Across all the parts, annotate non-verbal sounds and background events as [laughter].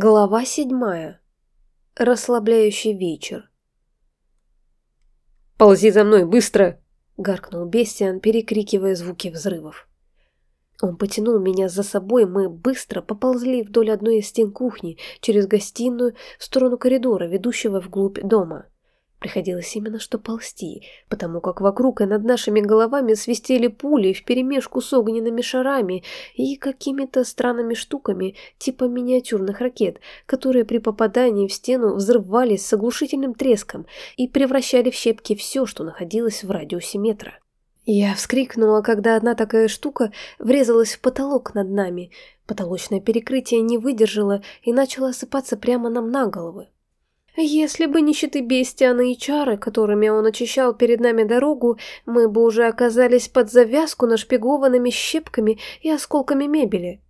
Глава седьмая. Расслабляющий вечер. «Ползи за мной, быстро!» — гаркнул Бестиан, перекрикивая звуки взрывов. Он потянул меня за собой, мы быстро поползли вдоль одной из стен кухни, через гостиную, в сторону коридора, ведущего вглубь дома. Приходилось именно что ползти, потому как вокруг и над нашими головами свистели пули вперемешку с огненными шарами и какими-то странными штуками типа миниатюрных ракет, которые при попадании в стену взрывались с оглушительным треском и превращали в щепки все, что находилось в радиусе метра. Я вскрикнула, когда одна такая штука врезалась в потолок над нами. Потолочное перекрытие не выдержало и начало осыпаться прямо нам на головы. Если бы не щиты Бестиана и чары, которыми он очищал перед нами дорогу, мы бы уже оказались под завязку нашпигованными щепками и осколками мебели.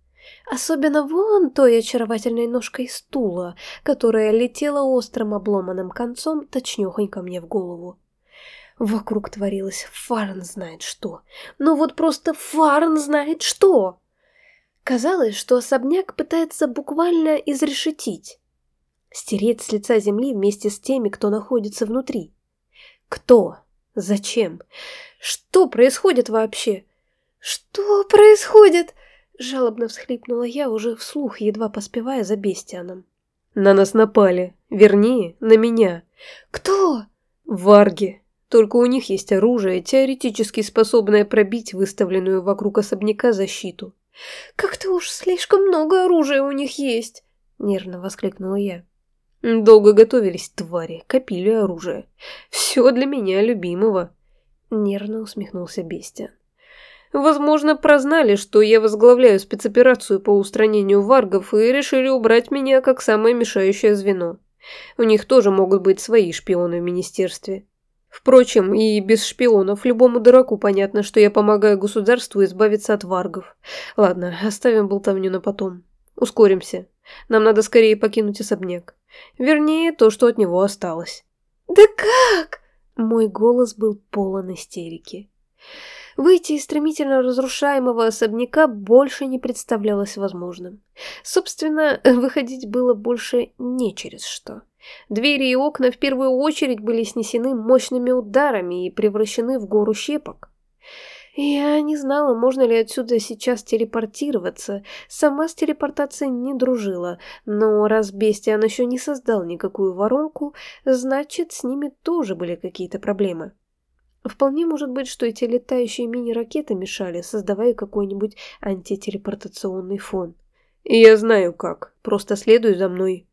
Особенно вон той очаровательной ножкой стула, которая летела острым обломанным концом точнёхонько мне в голову. Вокруг творилось фарн знает что. Ну вот просто фарн знает что! Казалось, что особняк пытается буквально изрешетить. Стереть с лица земли вместе с теми, кто находится внутри. Кто? Зачем? Что происходит вообще? Что происходит? Жалобно всхлипнула я, уже вслух, едва поспевая за бестианом. На нас напали. Вернее, на меня. Кто? Варги. Только у них есть оружие, теоретически способное пробить выставленную вокруг особняка защиту. «Как-то уж слишком много оружия у них есть!» — нервно воскликнула я. Долго готовились, твари, копили оружие. Все для меня любимого. Нервно усмехнулся Бестия. Возможно, прознали, что я возглавляю спецоперацию по устранению варгов и решили убрать меня как самое мешающее звено. У них тоже могут быть свои шпионы в министерстве. Впрочем, и без шпионов любому дураку понятно, что я помогаю государству избавиться от варгов. Ладно, оставим болтовню на потом. Ускоримся. Нам надо скорее покинуть особняк. Вернее, то, что от него осталось. «Да как?» Мой голос был полон истерики. Выйти из стремительно разрушаемого особняка больше не представлялось возможным. Собственно, [laughs] выходить было больше не через что. Двери и окна в первую очередь были снесены мощными ударами и превращены в гору щепок. Я не знала, можно ли отсюда сейчас телепортироваться. Сама с телепортацией не дружила, но раз Бестиан еще не создал никакую воронку, значит, с ними тоже были какие-то проблемы. Вполне может быть, что эти летающие мини-ракеты мешали, создавая какой-нибудь антителепортационный фон. Я знаю как, просто следуй за мной.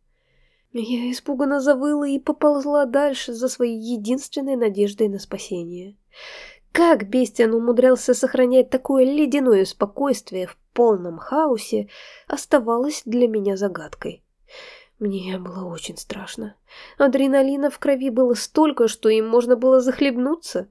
Я испуганно завыла и поползла дальше за своей единственной надеждой на спасение. Как Бестиан умудрялся сохранять такое ледяное спокойствие в полном хаосе, оставалось для меня загадкой. Мне было очень страшно. Адреналина в крови было столько, что им можно было захлебнуться.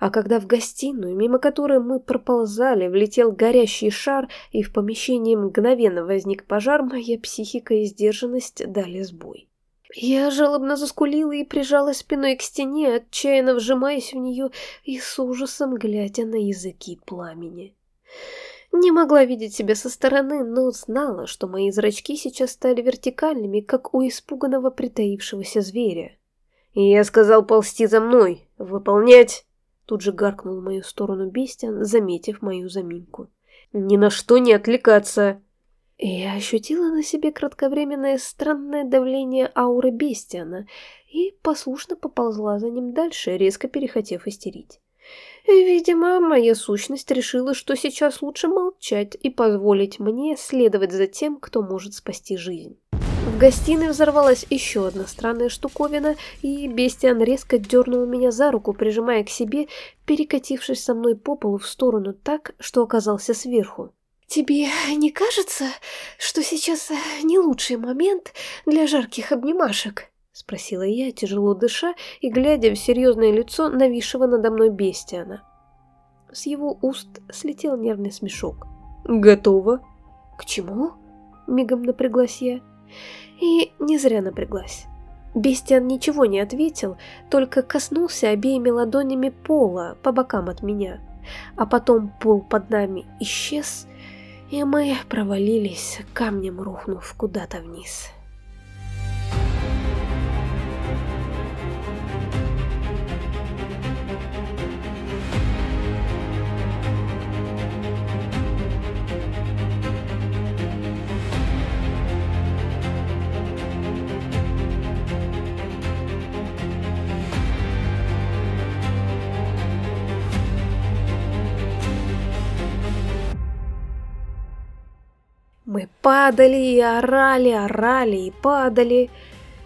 А когда в гостиную, мимо которой мы проползали, влетел горящий шар, и в помещении мгновенно возник пожар, моя психика и сдержанность дали сбой. Я жалобно заскулила и прижала спиной к стене, отчаянно вжимаясь в нее и с ужасом глядя на языки пламени. Не могла видеть себя со стороны, но знала, что мои зрачки сейчас стали вертикальными, как у испуганного притаившегося зверя. Я сказал ползти за мной, выполнять. Тут же гаркнул в мою сторону Бестиан, заметив мою заминку. Ни на что не отвлекаться. Я ощутила на себе кратковременное странное давление ауры Бестиана и послушно поползла за ним дальше, резко перехотев истерить. Видимо, моя сущность решила, что сейчас лучше молчать и позволить мне следовать за тем, кто может спасти жизнь. В гостиной взорвалась еще одна странная штуковина, и Бестиан резко дернул меня за руку, прижимая к себе, перекатившись со мной по полу в сторону так, что оказался сверху. «Тебе не кажется, что сейчас э, не лучший момент для жарких обнимашек?» — спросила я, тяжело дыша и глядя в серьезное лицо нависшего надо мной бестиана. С его уст слетел нервный смешок. «Готово?» «К чему?» — мигом напряглась я. И не зря напряглась. Бестиан ничего не ответил, только коснулся обеими ладонями пола по бокам от меня. А потом пол под нами исчез, и мы провалились, камнем рухнув куда-то вниз. Мы падали и орали, орали и падали.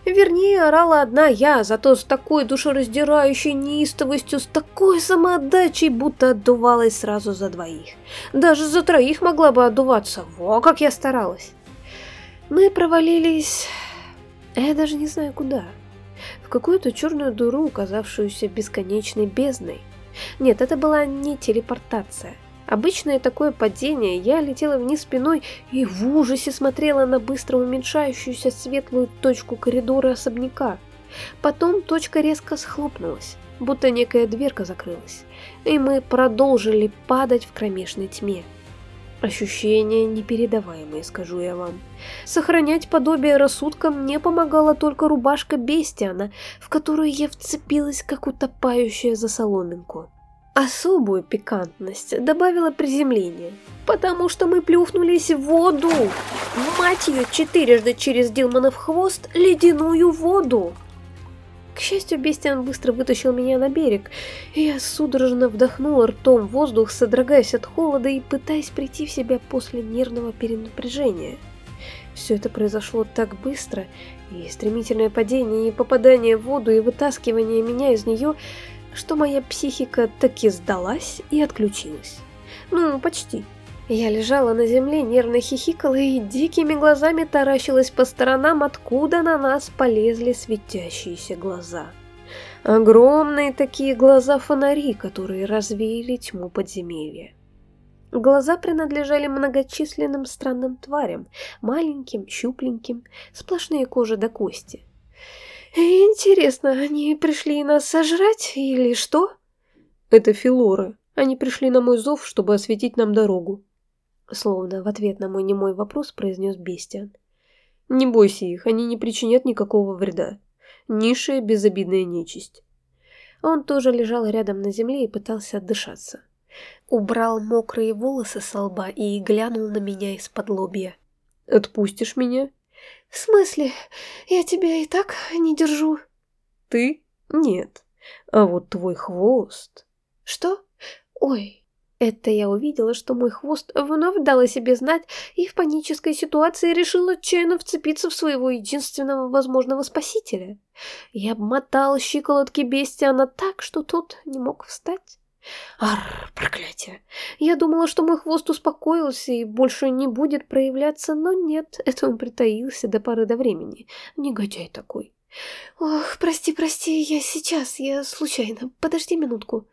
Вернее, орала одна я, зато с такой душераздирающей неистовостью, с такой самоотдачей, будто отдувалась сразу за двоих. Даже за троих могла бы отдуваться, во как я старалась. Мы провалились... Я даже не знаю куда. В какую-то черную дуру, казавшуюся бесконечной бездной. Нет, это была не телепортация. Обычное такое падение, я летела вниз спиной и в ужасе смотрела на быстро уменьшающуюся светлую точку коридора особняка. Потом точка резко схлопнулась, будто некая дверка закрылась, и мы продолжили падать в кромешной тьме. Ощущения непередаваемые, скажу я вам. Сохранять подобие рассудка мне помогала только рубашка Бестиана, в которую я вцепилась, как утопающая за соломинку. Особую пикантность добавило приземление, потому что мы плюхнулись в воду. Мать ее, четырежды через Дилманов хвост ледяную воду. К счастью, Бестиан быстро вытащил меня на берег, и я судорожно вдохнула ртом воздух, содрогаясь от холода и пытаясь прийти в себя после нервного перенапряжения. Все это произошло так быстро, и стремительное падение, и попадание в воду, и вытаскивание меня из нее – что моя психика таки сдалась и отключилась. Ну, почти. Я лежала на земле, нервно хихикала и дикими глазами таращилась по сторонам, откуда на нас полезли светящиеся глаза. Огромные такие глаза-фонари, которые развеяли тьму подземелья. Глаза принадлежали многочисленным странным тварям, маленьким, щупленьким, сплошные кожи до кости. Интересно, они пришли нас сожрать или что? Это Филора. Они пришли на мой зов, чтобы осветить нам дорогу. Словно в ответ на мой немой вопрос произнес Бестиан. Не бойся их, они не причинят никакого вреда. Низшая безобидная нечисть. Он тоже лежал рядом на земле и пытался отдышаться. Убрал мокрые волосы со лба и глянул на меня из-под лобья. «Отпустишь меня?» «В смысле? Я тебя и так не держу». «Ты? Нет. А вот твой хвост...» «Что? Ой, это я увидела, что мой хвост вновь дал о себе знать и в панической ситуации решил отчаянно вцепиться в своего единственного возможного спасителя. Я обмотал щиколотки Бестиана так, что тот не мог встать. Ар, проклятие. Я думала, что мой хвост успокоился и больше не будет проявляться, но нет, это он притаился до поры до времени. Негодяй такой. Ох, прости, прости, я сейчас, я случайно. Подожди минутку.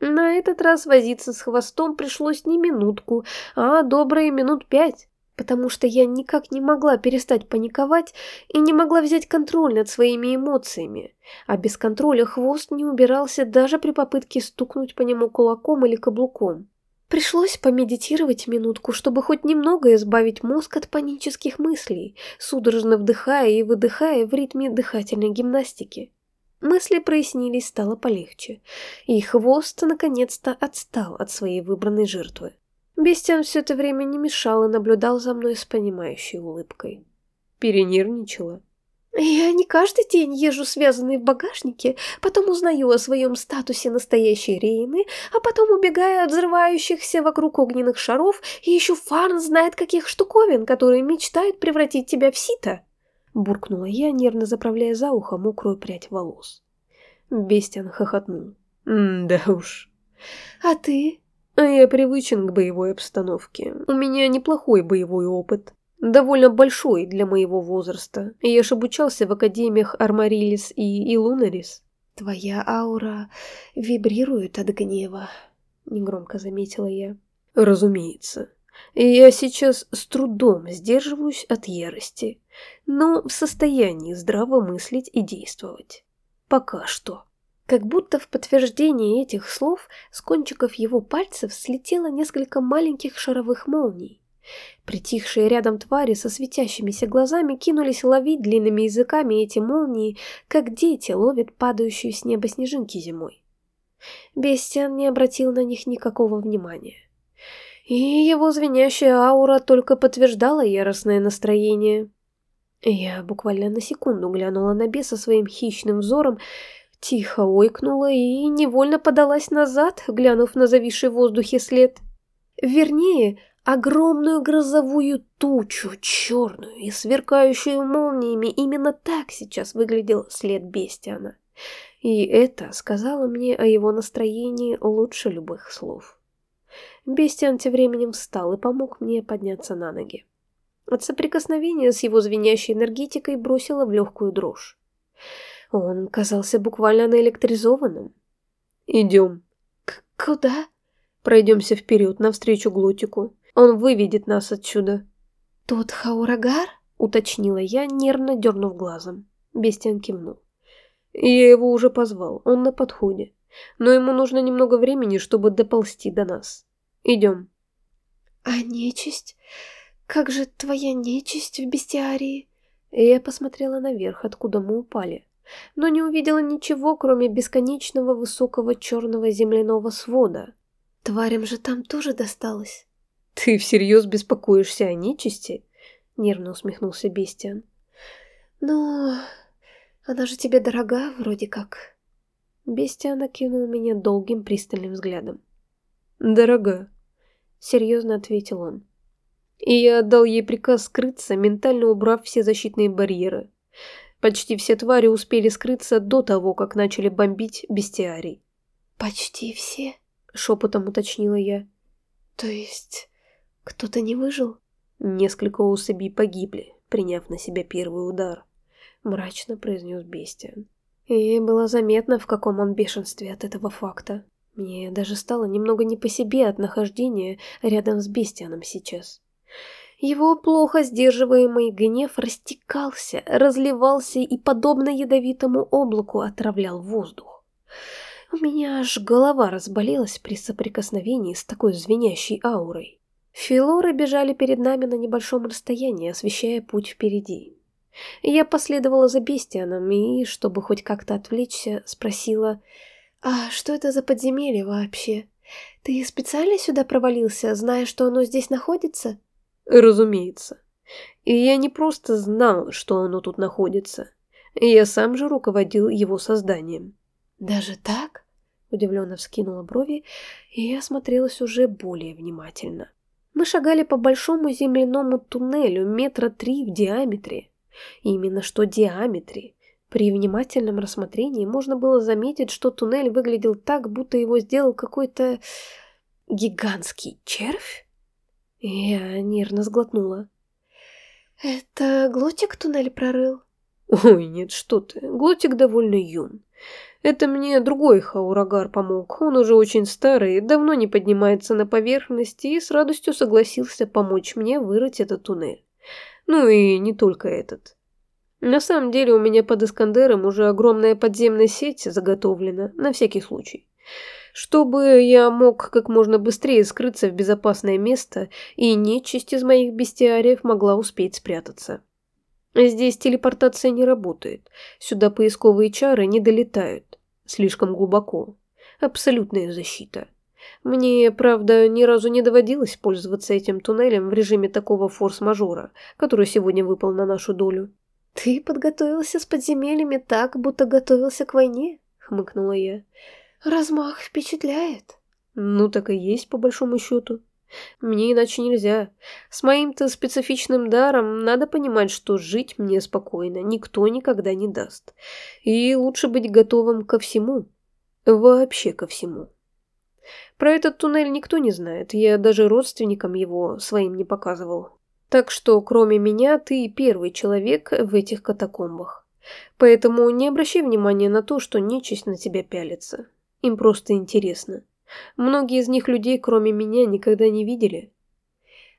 На этот раз возиться с хвостом пришлось не минутку, а добрые минут пять потому что я никак не могла перестать паниковать и не могла взять контроль над своими эмоциями, а без контроля хвост не убирался даже при попытке стукнуть по нему кулаком или каблуком. Пришлось помедитировать минутку, чтобы хоть немного избавить мозг от панических мыслей, судорожно вдыхая и выдыхая в ритме дыхательной гимнастики. Мысли прояснились, стало полегче, и хвост наконец-то отстал от своей выбранной жертвы. Бестиан все это время не мешал и наблюдал за мной с понимающей улыбкой. Перенервничала. Я не каждый день езжу связанной в багажнике, потом узнаю о своем статусе настоящей Рейны, а потом убегаю от взрывающихся вокруг огненных шаров и ищу фарн знает каких штуковин, которые мечтают превратить тебя в сито. Буркнула я, нервно заправляя за ухо мокрую прядь волос. Бестиан хохотнул. «Да уж». «А ты?» А я привычен к боевой обстановке. У меня неплохой боевой опыт. Довольно большой для моего возраста. Я ж обучался в академиях Армарилис и Илунарис. Твоя аура вибрирует от гнева, негромко заметила я. Разумеется. Я сейчас с трудом сдерживаюсь от ярости, но в состоянии здраво мыслить и действовать. Пока что. Как будто в подтверждение этих слов с кончиков его пальцев слетело несколько маленьких шаровых молний. Притихшие рядом твари со светящимися глазами кинулись ловить длинными языками эти молнии, как дети ловят падающую с неба снежинки зимой. Бестиан не обратил на них никакого внимания. И его звенящая аура только подтверждала яростное настроение. Я буквально на секунду глянула на беса своим хищным взором, тихо ойкнула и невольно подалась назад, глянув на зависший в воздухе след. Вернее, огромную грозовую тучу, черную и сверкающую молниями, именно так сейчас выглядел след Бестиана. И это сказало мне о его настроении лучше любых слов. Бестиан тем временем встал и помог мне подняться на ноги. От соприкосновения с его звенящей энергетикой бросило в легкую дрожь. Он казался буквально наэлектризованным. «Идем». К «Куда?» «Пройдемся вперед, навстречу Глотику. Он выведет нас отсюда». «Тот Хаурагар?» — уточнила я, нервно дернув глазом. Бестиан кивнул. «Я его уже позвал, он на подходе. Но ему нужно немного времени, чтобы доползти до нас. Идем». «А нечисть? Как же твоя нечисть в бестиарии?» Я посмотрела наверх, откуда мы упали но не увидела ничего, кроме бесконечного высокого черного земляного свода. Тварям же там тоже досталось. «Ты всерьез беспокоишься о нечисти?» — нервно усмехнулся Бестиан. «Ну, она же тебе дорога, вроде как». Бестиан окинул меня долгим пристальным взглядом. «Дорога», — серьезно ответил он. И я отдал ей приказ скрыться, ментально убрав все защитные барьеры. Почти все твари успели скрыться до того, как начали бомбить бестиарий. «Почти все?» — шепотом уточнила я. «То есть кто-то не выжил?» Несколько особей погибли, приняв на себя первый удар. Мрачно произнес Бестиан. И было заметно, в каком он бешенстве от этого факта. Мне даже стало немного не по себе от нахождения рядом с Бестианом сейчас. Его плохо сдерживаемый гнев растекался, разливался и, подобно ядовитому облаку, отравлял воздух. У меня аж голова разболелась при соприкосновении с такой звенящей аурой. Филоры бежали перед нами на небольшом расстоянии, освещая путь впереди. Я последовала за Бестианом и, чтобы хоть как-то отвлечься, спросила, «А что это за подземелье вообще? Ты специально сюда провалился, зная, что оно здесь находится?» Разумеется. И я не просто знал, что оно тут находится. Я сам же руководил его созданием. «Даже так?» – удивленно вскинула брови, и я смотрелась уже более внимательно. Мы шагали по большому земляному туннелю метра три в диаметре. именно что диаметре. При внимательном рассмотрении можно было заметить, что туннель выглядел так, будто его сделал какой-то гигантский червь. Я нервно сглотнула. «Это Глотик туннель прорыл?» «Ой, нет, что ты, Глотик довольно юн. Это мне другой Хаурагар помог. Он уже очень старый, давно не поднимается на поверхность и с радостью согласился помочь мне вырыть этот туннель. Ну и не только этот. На самом деле у меня под Искандером уже огромная подземная сеть заготовлена, на всякий случай чтобы я мог как можно быстрее скрыться в безопасное место, и нечисть из моих бестиариев могла успеть спрятаться. Здесь телепортация не работает, сюда поисковые чары не долетают, слишком глубоко. Абсолютная защита. Мне, правда, ни разу не доводилось пользоваться этим туннелем в режиме такого форс-мажора, который сегодня выпал на нашу долю. «Ты подготовился с подземельями так, будто готовился к войне?» — хмыкнула я. Размах впечатляет. Ну так и есть, по большому счету. Мне иначе нельзя. С моим-то специфичным даром надо понимать, что жить мне спокойно никто никогда не даст. И лучше быть готовым ко всему. Вообще ко всему. Про этот туннель никто не знает, я даже родственникам его своим не показывал. Так что, кроме меня, ты первый человек в этих катакомбах. Поэтому не обращай внимания на то, что нечисть на тебя пялится. Им просто интересно. Многие из них людей, кроме меня, никогда не видели.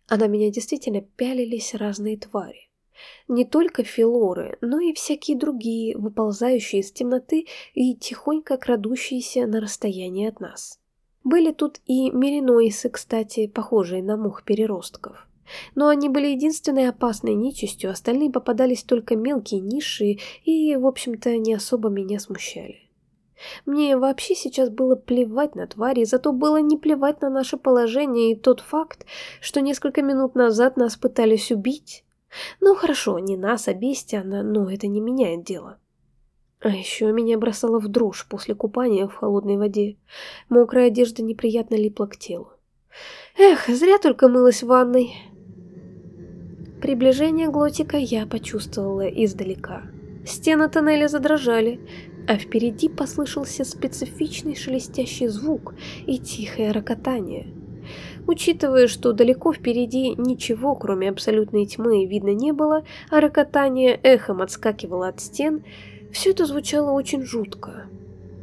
А на меня действительно пялились разные твари. Не только филоры, но и всякие другие, выползающие из темноты и тихонько крадущиеся на расстоянии от нас. Были тут и мериноисы, кстати, похожие на мух-переростков. Но они были единственной опасной нечистью, остальные попадались только мелкие, низшие и, в общем-то, не особо меня смущали. Мне вообще сейчас было плевать на твари, зато было не плевать на наше положение и тот факт, что несколько минут назад нас пытались убить. Ну хорошо, не нас, а Бестиана, но это не меняет дело. А еще меня бросало в дрожь после купания в холодной воде. Мокрая одежда неприятно липла к телу. Эх, зря только мылась в ванной. Приближение глотика я почувствовала издалека. Стены тоннеля задрожали, а впереди послышался специфичный шелестящий звук и тихое рокотание. Учитывая, что далеко впереди ничего, кроме абсолютной тьмы, видно не было, а рокотание эхом отскакивало от стен, все это звучало очень жутко.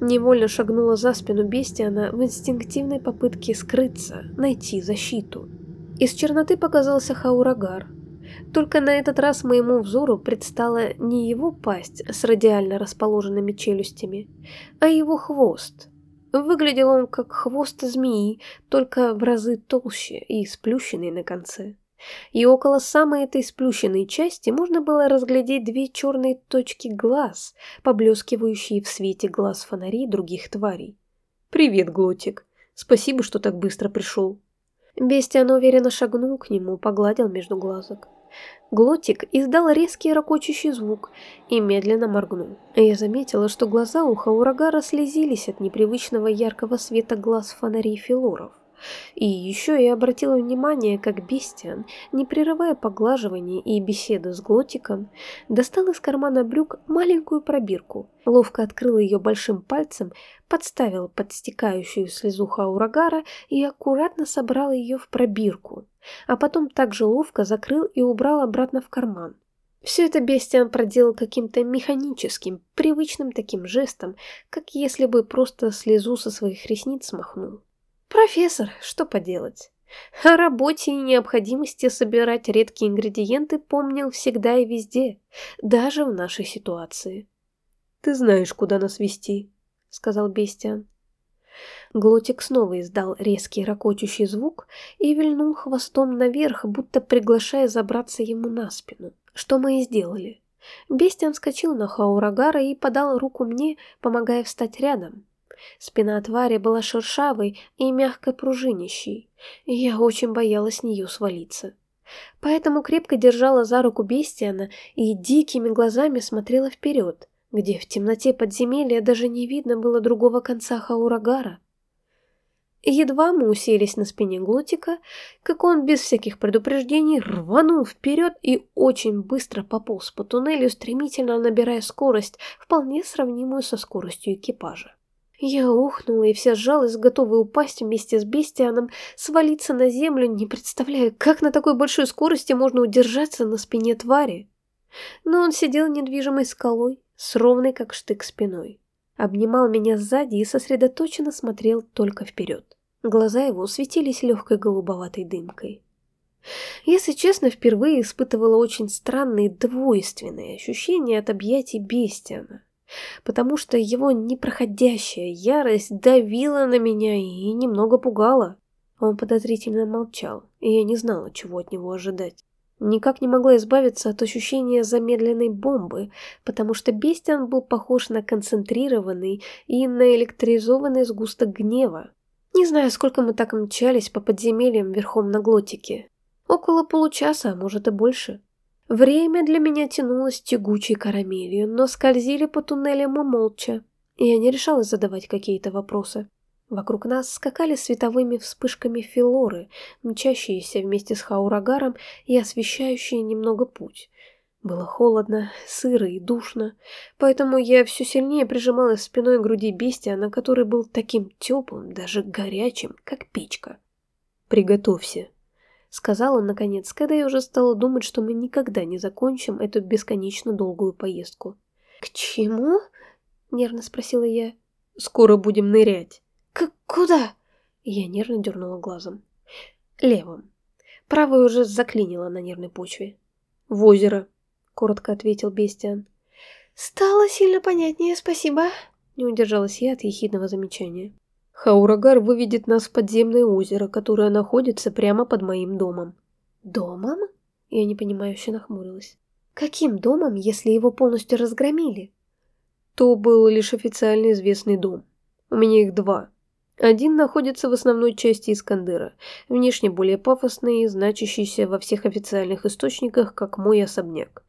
Невольно шагнула за спину Бестиана в инстинктивной попытке скрыться, найти защиту. Из черноты показался Хаурагар. Только на этот раз моему взору предстала не его пасть с радиально расположенными челюстями, а его хвост. Выглядел он как хвост змеи, только в разы толще и сплющенный на конце и около самой этой сплющенной части можно было разглядеть две черные точки глаз, поблескивающие в свете глаз фонарей других тварей. «Привет, Глотик. Спасибо, что так быстро пришел». Бестиан уверенно шагнул к нему, погладил между глазок. Глотик издал резкий ракочущий звук и медленно моргнул. Я заметила, что глаза у Хаурагара слезились от непривычного яркого света глаз фонарей филоров. И еще я обратила внимание, как Бестиан, не прерывая поглаживания и беседы с Глотиком, достал из кармана брюк маленькую пробирку, ловко открыл ее большим пальцем, подставил под стекающую слезу Хаурагара и аккуратно собрал ее в пробирку, а потом также ловко закрыл и убрал обратно в карман. Все это Бестиан проделал каким-то механическим, привычным таким жестом, как если бы просто слезу со своих ресниц смахнул. Профессор, что поделать? О работе и необходимости собирать редкие ингредиенты помнил всегда и везде, даже в нашей ситуации. «Ты знаешь, куда нас вести», — сказал Бестиан. Глотик снова издал резкий ракочущий звук и вильнул хвостом наверх, будто приглашая забраться ему на спину, что мы и сделали. Бестиан вскочил на Хаурагара и подал руку мне, помогая встать рядом. Спина твари была шершавой и мягко пружинищей, и я очень боялась с нее свалиться. Поэтому крепко держала за руку Бестиана и дикими глазами смотрела вперед, где в темноте подземелья даже не видно было другого конца Хаурагара. Едва мы уселись на спине Глотика, как он без всяких предупреждений рванул вперед и очень быстро пополз по туннелю, стремительно набирая скорость, вполне сравнимую со скоростью экипажа. Я ухнула и вся сжалась, готовая упасть вместе с Бестианом, свалиться на землю, не представляя, как на такой большой скорости можно удержаться на спине твари. Но он сидел недвижимой скалой, с ровной как штык спиной. Обнимал меня сзади и сосредоточенно смотрел только вперед. Глаза его светились легкой голубоватой дымкой. Если честно, впервые испытывала очень странные двойственные ощущения от объятий Бестиана потому что его непроходящая ярость давила на меня и немного пугала. Он подозрительно молчал, и я не знала, чего от него ожидать. Никак не могла избавиться от ощущения замедленной бомбы, потому что Бестиан был похож на концентрированный и наэлектризованный сгусток гнева. Не знаю, сколько мы так мчались по подземельям верхом на глотике. Около получаса, может и больше. Время для меня тянулось тягучей карамелью, но скользили по туннелям мы молча, я не решалась задавать какие-то вопросы. Вокруг нас скакали световыми вспышками филоры, мчащиеся вместе с хаурагаром и освещающие немного путь. Было холодно, сыро и душно, поэтому я все сильнее прижималась спиной к груди бестия, на который был таким теплым, даже горячим, как печка. «Приготовься», — сказал он наконец, когда я уже стала думать, что мы никогда не закончим эту бесконечно долгую поездку. «К чему?» — нервно спросила я. «Скоро будем нырять». «К куда?» Я нервно дернула глазом. «Левым. Правый уже заклинило на нервной почве». «В озеро», — коротко ответил Бестиан. «Стало сильно понятнее, спасибо», — не удержалась я от ехидного замечания. Хаурагар выведет нас в подземное озеро, которое находится прямо под моим домом. Домом? Я непонимающе нахмурилась. Каким домом, если его полностью разгромили? То был лишь официально известный дом. У меня их два. Один находится в основной части Искандера, внешне более пафосный, значащийся во всех официальных источниках как мой особняк,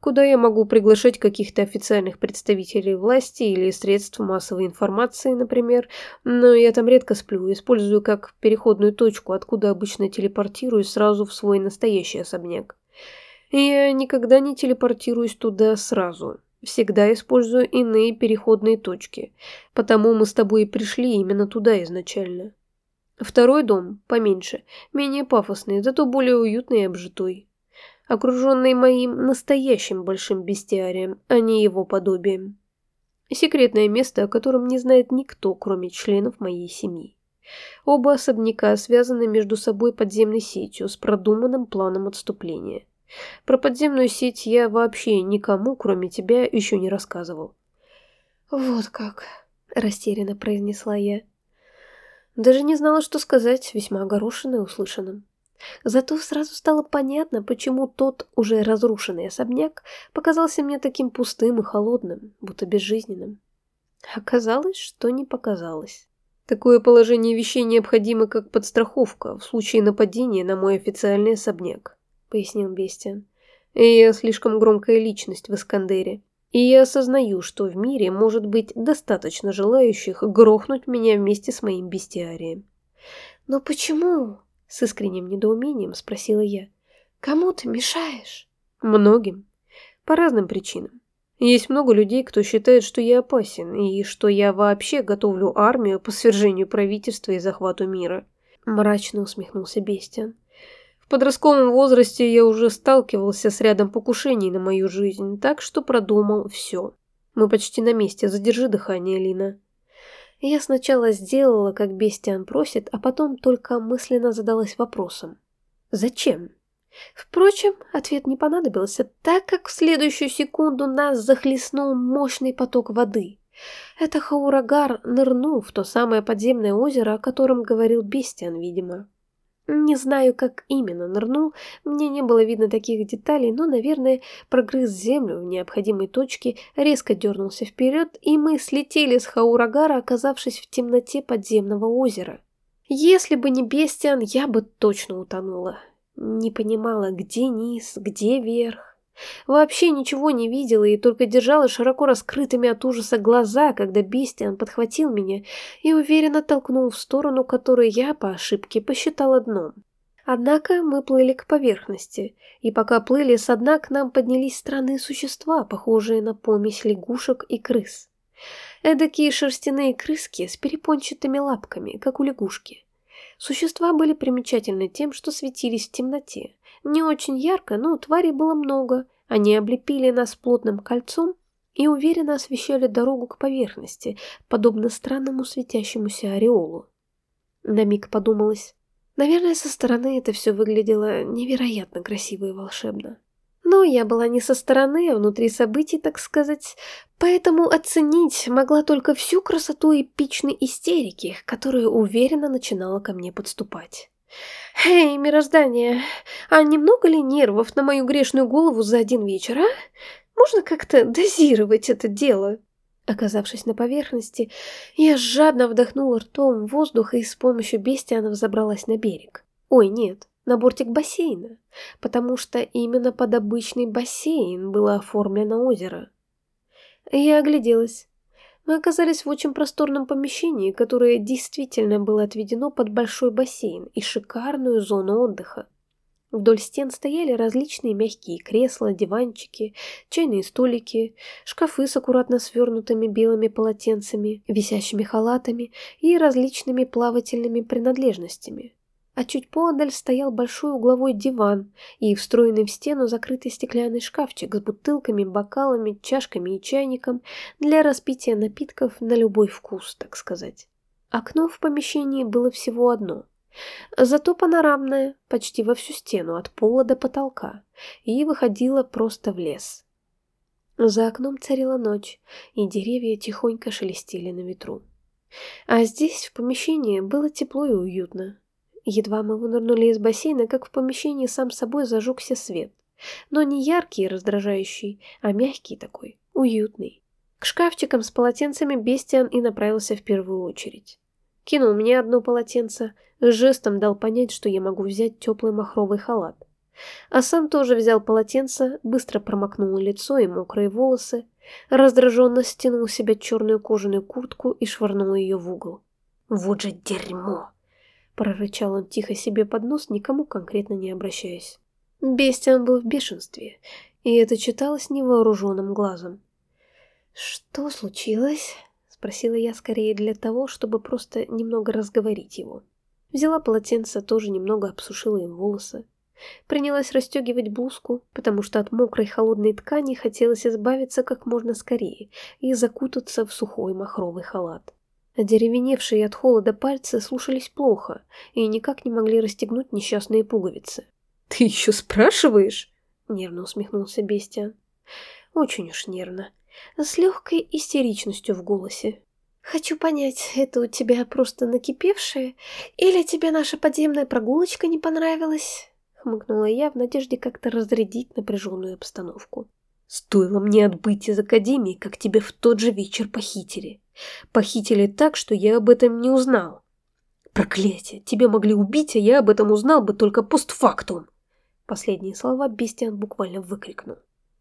куда я могу приглашать каких-то официальных представителей власти или средств массовой информации, например, но я там редко сплю, использую как переходную точку, откуда обычно телепортируюсь сразу в свой настоящий особняк. Я никогда не телепортируюсь туда сразу, Всегда использую иные переходные точки, потому мы с тобой и пришли именно туда изначально. Второй дом, поменьше, менее пафосный, зато более уютный и обжитой. Окруженный моим настоящим большим бестиарием, а не его подобием. Секретное место, о котором не знает никто, кроме членов моей семьи. Оба особняка связаны между собой подземной сетью с продуманным планом отступления. Про подземную сеть я вообще никому, кроме тебя, еще не рассказывал. «Вот как», — растерянно произнесла я. Даже не знала, что сказать, весьма огорошенная услышанным. Зато сразу стало понятно, почему тот уже разрушенный особняк показался мне таким пустым и холодным, будто безжизненным. Оказалось, что не показалось. Такое положение вещей необходимо как подстраховка в случае нападения на мой официальный особняк пояснил Бестиан. «Я слишком громкая личность в Искандере, и я осознаю, что в мире может быть достаточно желающих грохнуть меня вместе с моим бестиарием». «Но почему?» — с искренним недоумением спросила я. «Кому ты мешаешь?» «Многим. По разным причинам. Есть много людей, кто считает, что я опасен, и что я вообще готовлю армию по свержению правительства и захвату мира». Мрачно усмехнулся Бестиан подростковом возрасте я уже сталкивался с рядом покушений на мою жизнь, так что продумал все. Мы почти на месте, задержи дыхание, Лина. Я сначала сделала, как Бестиан просит, а потом только мысленно задалась вопросом. Зачем? Впрочем, ответ не понадобился, так как в следующую секунду нас захлестнул мощный поток воды. Это Хаурагар нырнул в то самое подземное озеро, о котором говорил Бестиан, видимо. Не знаю, как именно нырнул, мне не было видно таких деталей, но, наверное, прогрыз землю в необходимой точке, резко дернулся вперед, и мы слетели с Хаурагара, оказавшись в темноте подземного озера. Если бы не Бестиан, я бы точно утонула. Не понимала, где низ, где верх. Вообще ничего не видела и только держала широко раскрытыми от ужаса глаза, когда Бестиан подхватил меня и уверенно толкнул в сторону, которую я по ошибке посчитала дном. Однако мы плыли к поверхности, и пока плыли со дна к нам поднялись странные существа, похожие на помесь лягушек и крыс. Эдакие шерстяные крыски с перепончатыми лапками, как у лягушки. Существа были примечательны тем, что светились в темноте. Не очень ярко, но тварей было много. Они облепили нас плотным кольцом и уверенно освещали дорогу к поверхности, подобно странному светящемуся ореолу. На миг подумалось, наверное, со стороны это все выглядело невероятно красиво и волшебно. Но я была не со стороны, а внутри событий, так сказать, поэтому оценить могла только всю красоту эпичной истерики, которая уверенно начинала ко мне подступать. «Эй, мироздание, а немного ли нервов на мою грешную голову за один вечер, а? Можно как-то дозировать это дело?» Оказавшись на поверхности, я жадно вдохнула ртом воздух и с помощью бестиана взобралась на берег. Ой, нет, на бортик бассейна, потому что именно под обычный бассейн было оформлено озеро. Я огляделась. Мы оказались в очень просторном помещении, которое действительно было отведено под большой бассейн и шикарную зону отдыха. Вдоль стен стояли различные мягкие кресла, диванчики, чайные столики, шкафы с аккуратно свернутыми белыми полотенцами, висящими халатами и различными плавательными принадлежностями а чуть поодаль стоял большой угловой диван и встроенный в стену закрытый стеклянный шкафчик с бутылками, бокалами, чашками и чайником для распития напитков на любой вкус, так сказать. Окно в помещении было всего одно, зато панорамное, почти во всю стену, от пола до потолка, и выходило просто в лес. За окном царила ночь, и деревья тихонько шелестели на ветру. А здесь, в помещении, было тепло и уютно. Едва мы вынырнули из бассейна, как в помещении сам собой зажегся свет. Но не яркий и раздражающий, а мягкий такой, уютный. К шкафчикам с полотенцами Бестиан и направился в первую очередь. Кинул мне одно полотенце, жестом дал понять, что я могу взять теплый махровый халат. А сам тоже взял полотенце, быстро промокнул лицо и мокрые волосы, раздраженно стянул себе черную кожаную куртку и швырнул ее в угол. «Вот же дерьмо!» – прорычал он тихо себе под нос, никому конкретно не обращаясь. Бестиан был в бешенстве, и это читалось невооруженным глазом. «Что случилось?» – спросила я скорее для того, чтобы просто немного разговорить его. Взяла полотенце, тоже немного обсушила им волосы. Принялась расстегивать блузку, потому что от мокрой холодной ткани хотелось избавиться как можно скорее и закутаться в сухой махровый халат. Одеревеневшие от холода пальцы слушались плохо и никак не могли расстегнуть несчастные пуговицы. «Ты еще спрашиваешь?» — нервно усмехнулся Бестиан. «Очень уж нервно. С легкой истеричностью в голосе. «Хочу понять, это у тебя просто накипевшее, или тебе наша подземная прогулочка не понравилась?» Хмыкнула я в надежде как-то разрядить напряженную обстановку. «Стоило мне отбыть из академии, как тебя в тот же вечер похитили. Похитили так, что я об этом не узнал. Проклятие, тебя могли убить, а я об этом узнал бы только постфактум!» Последние слова Бестиан буквально выкрикнул.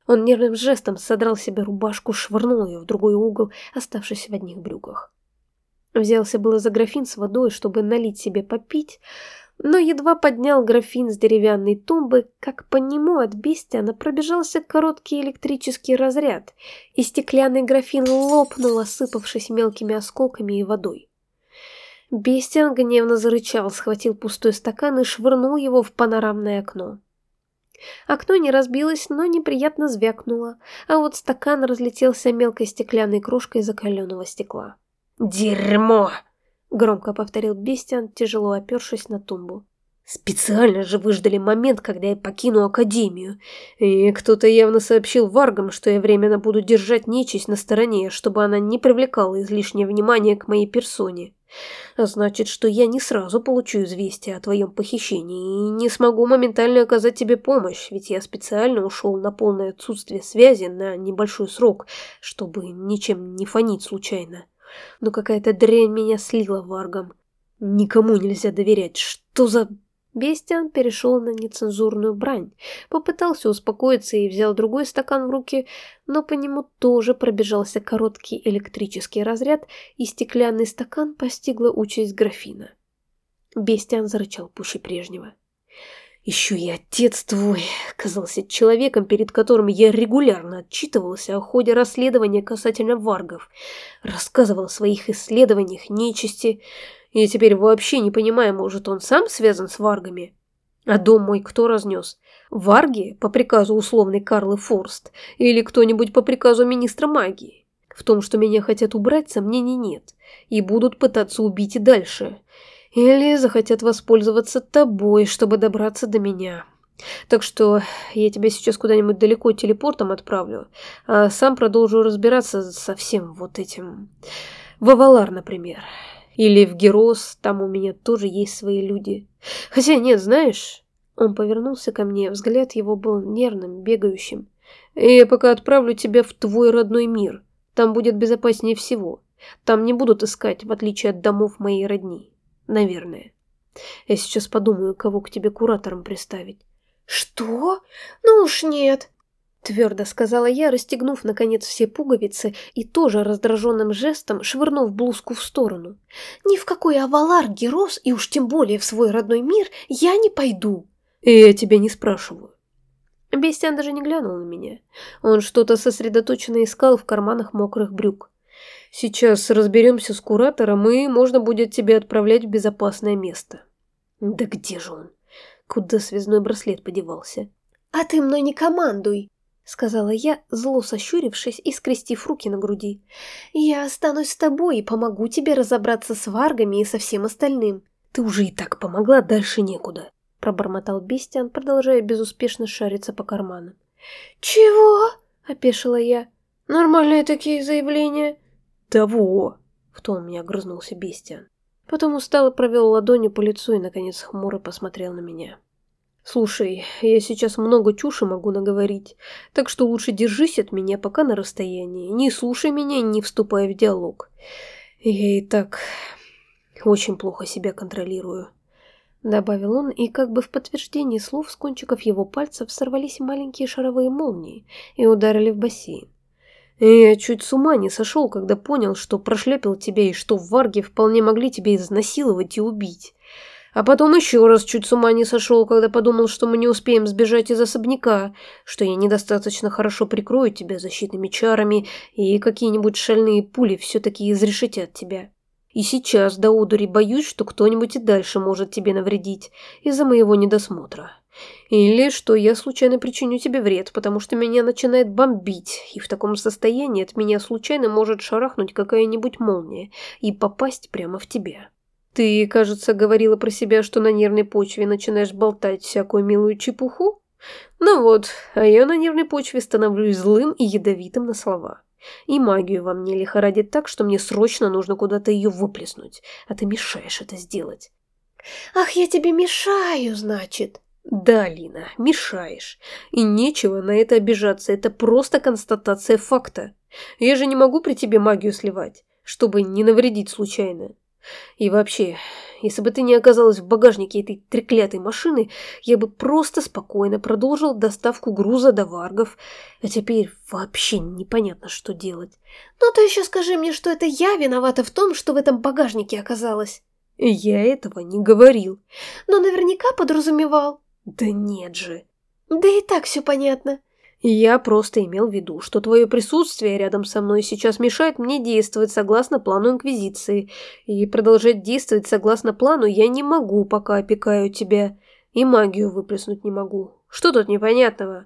Он нервным жестом содрал себе рубашку, швырнул ее в другой угол, оставшись в одних брюках. Взялся было за графин с водой, чтобы налить себе попить, но едва поднял графин с деревянной тумбы, как по нему от Бестиана пробежался короткий электрический разряд, и стеклянный графин лопнул, осыпавшись мелкими осколками и водой. Бестиан гневно зарычал, схватил пустой стакан и швырнул его в панорамное окно. Окно не разбилось, но неприятно звякнуло, а вот стакан разлетелся мелкой стеклянной крошкой закаленного стекла. «Дерьмо!» — громко повторил Бестиан, тяжело опершись на тумбу. Специально же выждали момент, когда я покину Академию. И кто-то явно сообщил Варгам, что я временно буду держать нечисть на стороне, чтобы она не привлекала излишнее внимание к моей персоне. А значит, что я не сразу получу известие о твоем похищении и не смогу моментально оказать тебе помощь, ведь я специально ушел на полное отсутствие связи на небольшой срок, чтобы ничем не фонить случайно. Но какая-то дрянь меня слила варгом. Никому нельзя доверять. Что за... Бестиан перешел на нецензурную брань, попытался успокоиться и взял другой стакан в руки, но по нему тоже пробежался короткий электрический разряд, и стеклянный стакан постигла участь графина. Бестиан зарычал пуще прежнего. Еще и отец твой казался человеком, перед которым я регулярно отчитывался о ходе расследования касательно варгов, рассказывал о своих исследованиях нечисти. Я теперь вообще не понимаю, может, он сам связан с варгами? А дом мой кто разнес? Варги по приказу условной Карлы Форст или кто-нибудь по приказу министра магии? В том, что меня хотят убрать, сомнений нет. И будут пытаться убить и дальше. Или захотят воспользоваться тобой, чтобы добраться до меня. Так что я тебя сейчас куда-нибудь далеко телепортом отправлю, а сам продолжу разбираться со всем вот этим. В Авалар, например. Или в Герос, там у меня тоже есть свои люди. Хотя нет, знаешь... Он повернулся ко мне, взгляд его был нервным, бегающим. «Я пока отправлю тебя в твой родной мир. Там будет безопаснее всего. Там не будут искать, в отличие от домов моей родни. Наверное. Я сейчас подумаю, кого к тебе куратором приставить. Что? Ну уж нет. Твердо сказала я, расстегнув, наконец, все пуговицы и тоже раздраженным жестом швырнув блузку в сторону. «Ни в какой авалар, Герос, и уж тем более в свой родной мир я не пойду!» «И я тебя не спрашиваю». Бестиан даже не глянул на меня. Он что-то сосредоточенно искал в карманах мокрых брюк. Сейчас разберемся с куратором, и можно будет тебя отправлять в безопасное место. Да где же он? Куда связной браслет подевался? А ты мной не командуй, сказала я, зло сощурившись и скрестив руки на груди. Я останусь с тобой и помогу тебе разобраться с варгами и со всем остальным. Ты уже и так помогла, дальше некуда, пробормотал Бестиан, продолжая безуспешно шариться по карманам. Чего? опешила я. Нормальные такие заявления. «Того!» — в тон меня грызнулся Бестиан. Потом устало провел ладонью по лицу и, наконец, хмуро посмотрел на меня. «Слушай, я сейчас много чуши могу наговорить, так что лучше держись от меня пока на расстоянии. Не слушай меня, не вступай в диалог. Я и так очень плохо себя контролирую». Добавил он, и как бы в подтверждение слов с кончиков его пальцев сорвались маленькие шаровые молнии и ударили в бассейн. Я чуть с ума не сошел, когда понял, что прошлепил тебя и что варги вполне могли тебя изнасиловать и убить. А потом еще раз чуть с ума не сошел, когда подумал, что мы не успеем сбежать из особняка, что я недостаточно хорошо прикрою тебя защитными чарами, и какие-нибудь шальные пули все-таки изрешетят тебя. И сейчас до удури боюсь, что кто-нибудь и дальше может тебе навредить из-за моего недосмотра. Или что я случайно причиню тебе вред, потому что меня начинает бомбить, и в таком состоянии от меня случайно может шарахнуть какая-нибудь молния и попасть прямо в тебя. Ты, кажется, говорила про себя, что на нервной почве начинаешь болтать всякую милую чепуху? Ну вот, а я на нервной почве становлюсь злым и ядовитым на слова. И магию во мне лихорадит так, что мне срочно нужно куда-то ее выплеснуть, а ты мешаешь это сделать. «Ах, я тебе мешаю, значит?» «Да, Лина, мешаешь. И нечего на это обижаться, это просто констатация факта. Я же не могу при тебе магию сливать, чтобы не навредить случайно. И вообще, если бы ты не оказалась в багажнике этой треклятой машины, я бы просто спокойно продолжил доставку груза до Варгов. А теперь вообще непонятно, что делать. Ну ты еще скажи мне, что это я виновата в том, что в этом багажнике оказалась. Я этого не говорил. Но наверняка подразумевал. Да нет же. Да и так все понятно. Я просто имел в виду, что твое присутствие рядом со мной сейчас мешает мне действовать согласно плану Инквизиции, и продолжать действовать согласно плану я не могу, пока опекаю тебя, и магию выплеснуть не могу. Что тут непонятного?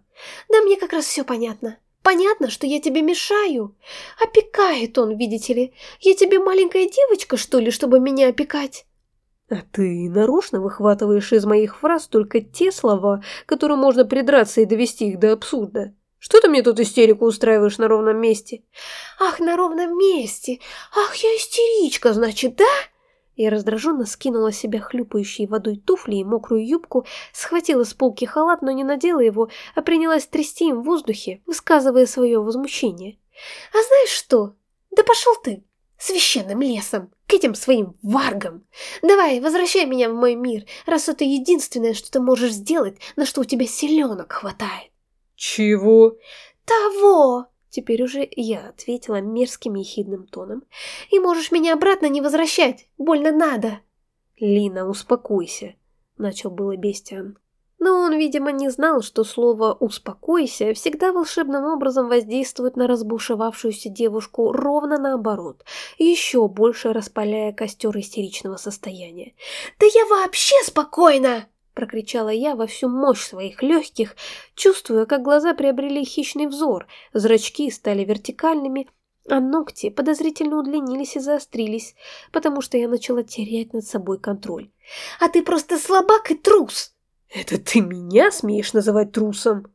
Да мне как раз все понятно. Понятно, что я тебе мешаю. Опекает он, видите ли. Я тебе маленькая девочка, что ли, чтобы меня опекать? А ты нарочно выхватываешь из моих фраз только те слова, которые можно придраться и довести их до абсурда. Что ты мне тут истерику устраиваешь на ровном месте? Ах, на ровном месте! Ах, я истеричка, значит, да? Я раздраженно скинула с себя хлюпающие водой туфли и мокрую юбку, схватила с полки халат, но не надела его, а принялась трясти им в воздухе, высказывая свое возмущение. «А знаешь что? Да пошел ты! священным лесом, к этим своим варгам. Давай, возвращай меня в мой мир, раз это единственное, что ты можешь сделать, на что у тебя силенок хватает. Чего? Того! Теперь уже я ответила мерзким ехидным тоном. И можешь меня обратно не возвращать, больно надо. Лина, успокойся, начал было Бестиан. Но он, видимо, не знал, что слово «успокойся» всегда волшебным образом воздействует на разбушевавшуюся девушку ровно наоборот, еще больше распаляя костер истеричного состояния. «Да я вообще спокойна!» – прокричала я во всю мощь своих легких, чувствуя, как глаза приобрели хищный взор, зрачки стали вертикальными, а ногти подозрительно удлинились и заострились, потому что я начала терять над собой контроль. «А ты просто слабак и трус!» «Это ты меня смеешь называть трусом?»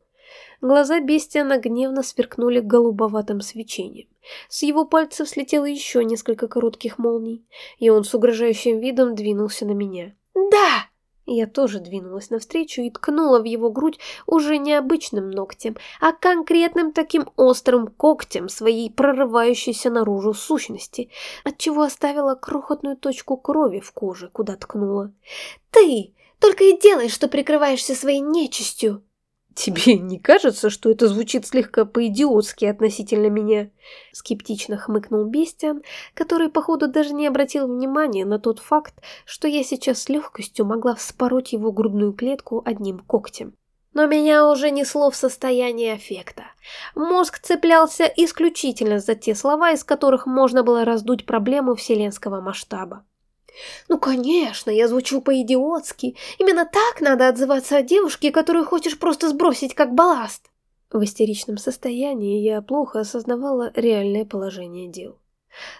Глаза Бестиана гневно сверкнули голубоватым свечением. С его пальцев слетело еще несколько коротких молний, и он с угрожающим видом двинулся на меня. «Да!» Я тоже двинулась навстречу и ткнула в его грудь уже не обычным ногтем, а конкретным таким острым когтем своей прорывающейся наружу сущности, отчего оставила крохотную точку крови в коже, куда ткнула. «Ты! Только и делай, что прикрываешься своей нечистью. Тебе не кажется, что это звучит слегка по-идиотски относительно меня? Скептично хмыкнул Бестиан, который, походу, даже не обратил внимания на тот факт, что я сейчас с легкостью могла вспороть его грудную клетку одним когтем. Но меня уже несло в состояние аффекта. Мозг цеплялся исключительно за те слова, из которых можно было раздуть проблему вселенского масштаба. Ну, конечно, я звучу по-идиотски. Именно так надо отзываться о девушке, которую хочешь просто сбросить как балласт. В истеричном состоянии я плохо осознавала реальное положение дел.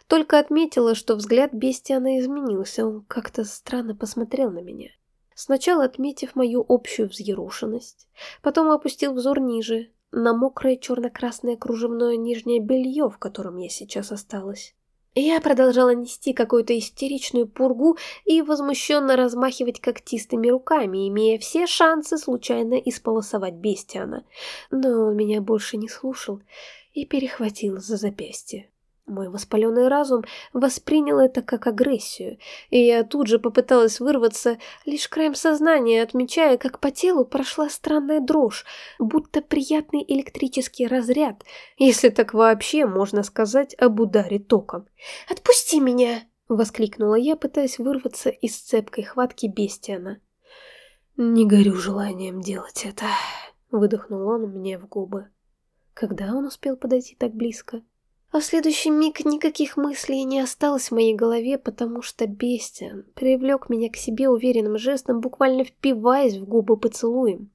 Только отметила, что взгляд Бестиана изменился, он как-то странно посмотрел на меня. Сначала отметив мою общую взъерушенность, потом опустил взор ниже, на мокрое черно-красное кружевное нижнее белье, в котором я сейчас осталась. Я продолжала нести какую-то истеричную пургу и возмущенно размахивать когтистыми руками, имея все шансы случайно исполосовать Бестиана. Но он меня больше не слушал и перехватил за запястье. Мой воспаленный разум воспринял это как агрессию, и я тут же попыталась вырваться, лишь краем сознания отмечая, как по телу прошла странная дрожь, будто приятный электрический разряд, если так вообще можно сказать об ударе током. «Отпусти меня!» — воскликнула я, пытаясь вырваться из цепкой хватки Бестиана. «Не горю желанием делать это», — выдохнул он мне в губы. Когда он успел подойти так близко? А в следующий миг никаких мыслей не осталось в моей голове, потому что Бестиан привлек меня к себе уверенным жестом, буквально впиваясь в губы поцелуем.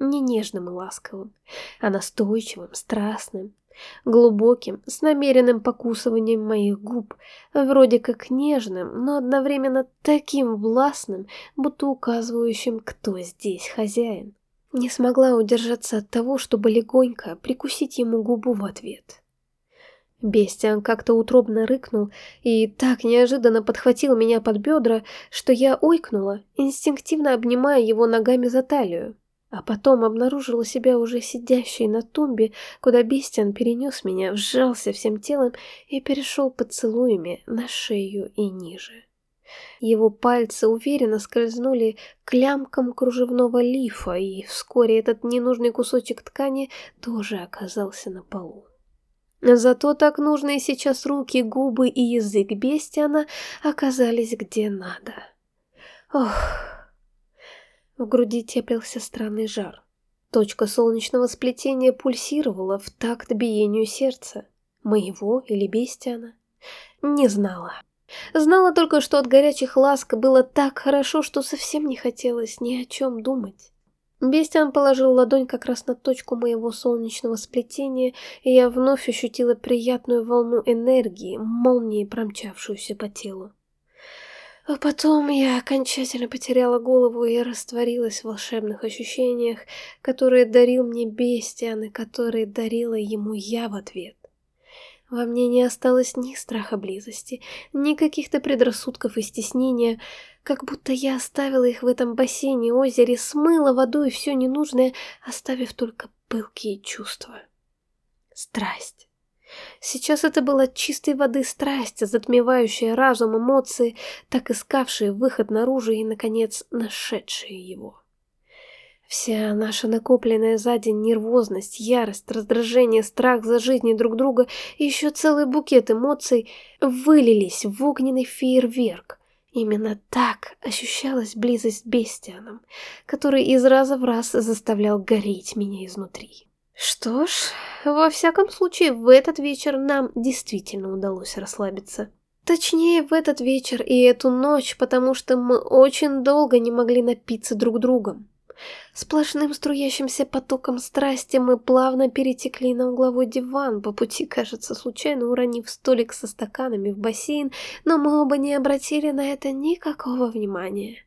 Не нежным и ласковым, а настойчивым, страстным, глубоким, с намеренным покусыванием моих губ, вроде как нежным, но одновременно таким властным, будто указывающим, кто здесь хозяин. Не смогла удержаться от того, чтобы легонько прикусить ему губу в ответ. Бестиан как-то утробно рыкнул и так неожиданно подхватил меня под бедра, что я ойкнула, инстинктивно обнимая его ногами за талию. А потом обнаружила себя уже сидящей на тумбе, куда Бестиан перенес меня, вжался всем телом и перешел поцелуями на шею и ниже. Его пальцы уверенно скользнули к лямкам кружевного лифа, и вскоре этот ненужный кусочек ткани тоже оказался на полу. Зато так нужные сейчас руки, губы и язык Бестиана оказались где надо. Ох. В груди теплился странный жар. Точка солнечного сплетения пульсировала в такт биению сердца. Моего или Бестиана? Не знала. Знала только, что от горячих ласк было так хорошо, что совсем не хотелось ни о чем думать. Бестиан положил ладонь как раз на точку моего солнечного сплетения, и я вновь ощутила приятную волну энергии, молнией промчавшуюся по телу. А потом я окончательно потеряла голову и растворилась в волшебных ощущениях, которые дарил мне Бестиан и которые дарила ему я в ответ. Во мне не осталось ни страха близости, ни каких-то предрассудков и стеснения, как будто я оставила их в этом бассейне, озере, смыла водой все ненужное, оставив только пылкие чувства. Страсть. Сейчас это была чистой воды страсть, затмевающая разум, эмоции, так искавшие выход наружу и, наконец, нашедшие его. Вся наша накопленная за день нервозность, ярость, раздражение, страх за жизни друг друга и еще целый букет эмоций вылились в огненный фейерверк. Именно так ощущалась близость с Бестианом, который из раза в раз заставлял гореть меня изнутри. Что ж, во всяком случае, в этот вечер нам действительно удалось расслабиться. Точнее, в этот вечер и эту ночь, потому что мы очень долго не могли напиться друг другом. Сплошным струящимся потоком страсти мы плавно перетекли на угловой диван, по пути, кажется, случайно уронив столик со стаканами в бассейн, но мы оба не обратили на это никакого внимания.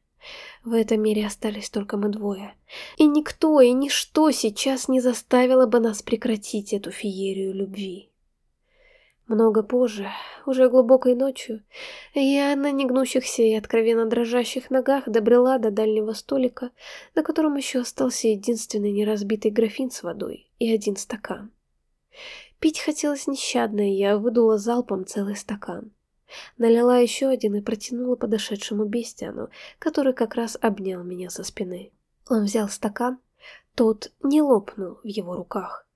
В этом мире остались только мы двое. И никто и ничто сейчас не заставило бы нас прекратить эту феерию любви. Много позже, уже глубокой ночью, я на негнущихся и откровенно дрожащих ногах добрела до дальнего столика, на котором еще остался единственный неразбитый графин с водой и один стакан. Пить хотелось нещадно, и я выдула залпом целый стакан. Налила еще один и протянула подошедшему Бестиану, который как раз обнял меня со спины. Он взял стакан, тот не лопнул в его руках,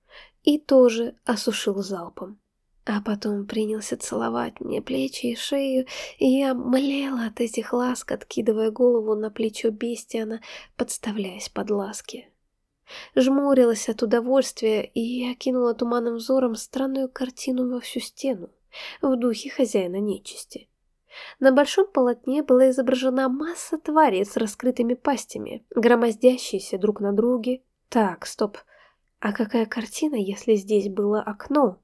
и тоже осушил залпом. А потом принялся целовать мне плечи и шею, и я млела от этих ласк, откидывая голову на плечо Бестиана, подставляясь под ласки. Жмурилась от удовольствия и окинула туманным взором странную картину во всю стену, в духе хозяина нечисти. На большом полотне была изображена масса тварей с раскрытыми пастями, громоздящиеся друг на друге. Так, стоп, а какая картина, если здесь было окно?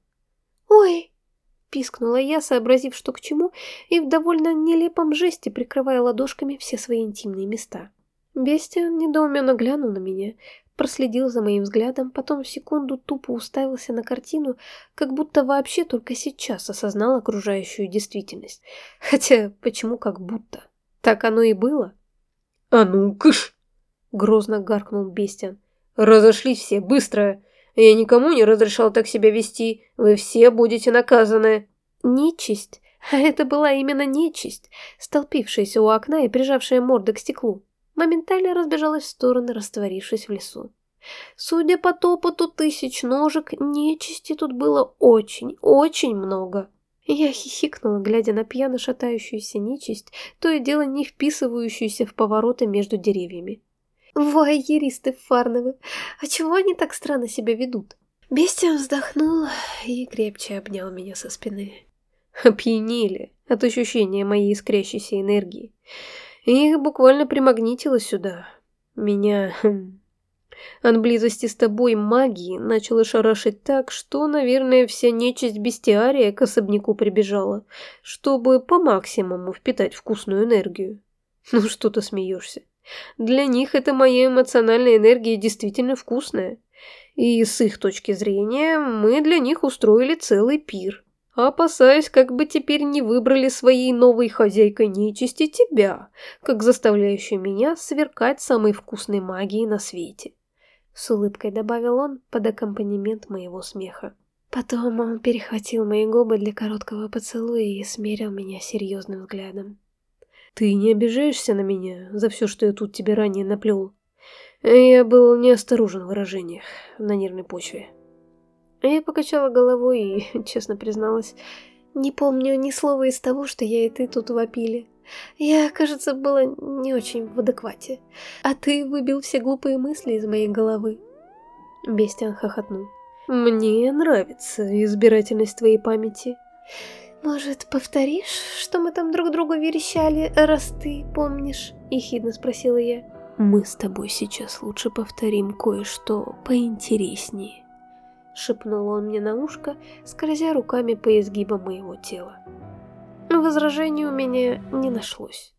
«Ой!» — пискнула я, сообразив, что к чему, и в довольно нелепом жесте прикрывая ладошками все свои интимные места. Бестиан недоуменно глянул на меня, проследил за моим взглядом, потом в секунду тупо уставился на картину, как будто вообще только сейчас осознал окружающую действительность. Хотя, почему как будто? Так оно и было. «А ну, кыш!» — грозно гаркнул Бестиан. «Разошлись все, быстро! Я никому не разрешал так себя вести. Вы все будете наказаны!» Нечисть, а это была именно нечисть, столпившаяся у окна и прижавшая морды к стеклу, моментально разбежалась в стороны, растворившись в лесу. Судя по топоту тысяч ножек, нечисти тут было очень, очень много. Я хихикнула, глядя на пьяно шатающуюся нечисть, то и дело не вписывающуюся в повороты между деревьями. Вуайеристы Фарновы, а чего они так странно себя ведут? Бестия вздохнул и крепче обнял меня со спины. Опьянели от ощущения моей искрящейся энергии. Их буквально примагнитило сюда. Меня... Хм, от близости с тобой магии начало шарашить так, что, наверное, вся нечисть бестиария к особняку прибежала, чтобы по максимуму впитать вкусную энергию. Ну что ты смеешься? Для них эта моя эмоциональная энергия действительно вкусная. И с их точки зрения мы для них устроили целый пир. Опасаюсь, как бы теперь не выбрали своей новой хозяйкой нечисти тебя, как заставляющую меня сверкать самой вкусной магией на свете. С улыбкой добавил он под аккомпанемент моего смеха. Потом он перехватил мои губы для короткого поцелуя и смерил меня серьезным взглядом. «Ты не обижаешься на меня за все, что я тут тебе ранее наплел?» Я был неосторожен в выражениях на нервной почве. Я покачала головой и, [laughs] честно призналась, не помню ни слова из того, что я и ты тут вопили. Я, кажется, была не очень в адеквате. А ты выбил все глупые мысли из моей головы. Бестиан хохотнул. Мне нравится избирательность твоей памяти. «Может, повторишь, что мы там друг другу верещали, раз ты помнишь?» – ехидно спросила я. «Мы с тобой сейчас лучше повторим кое-что поинтереснее», – шепнул он мне на ушко, скользя руками по изгибам моего тела. Возражений у меня не нашлось.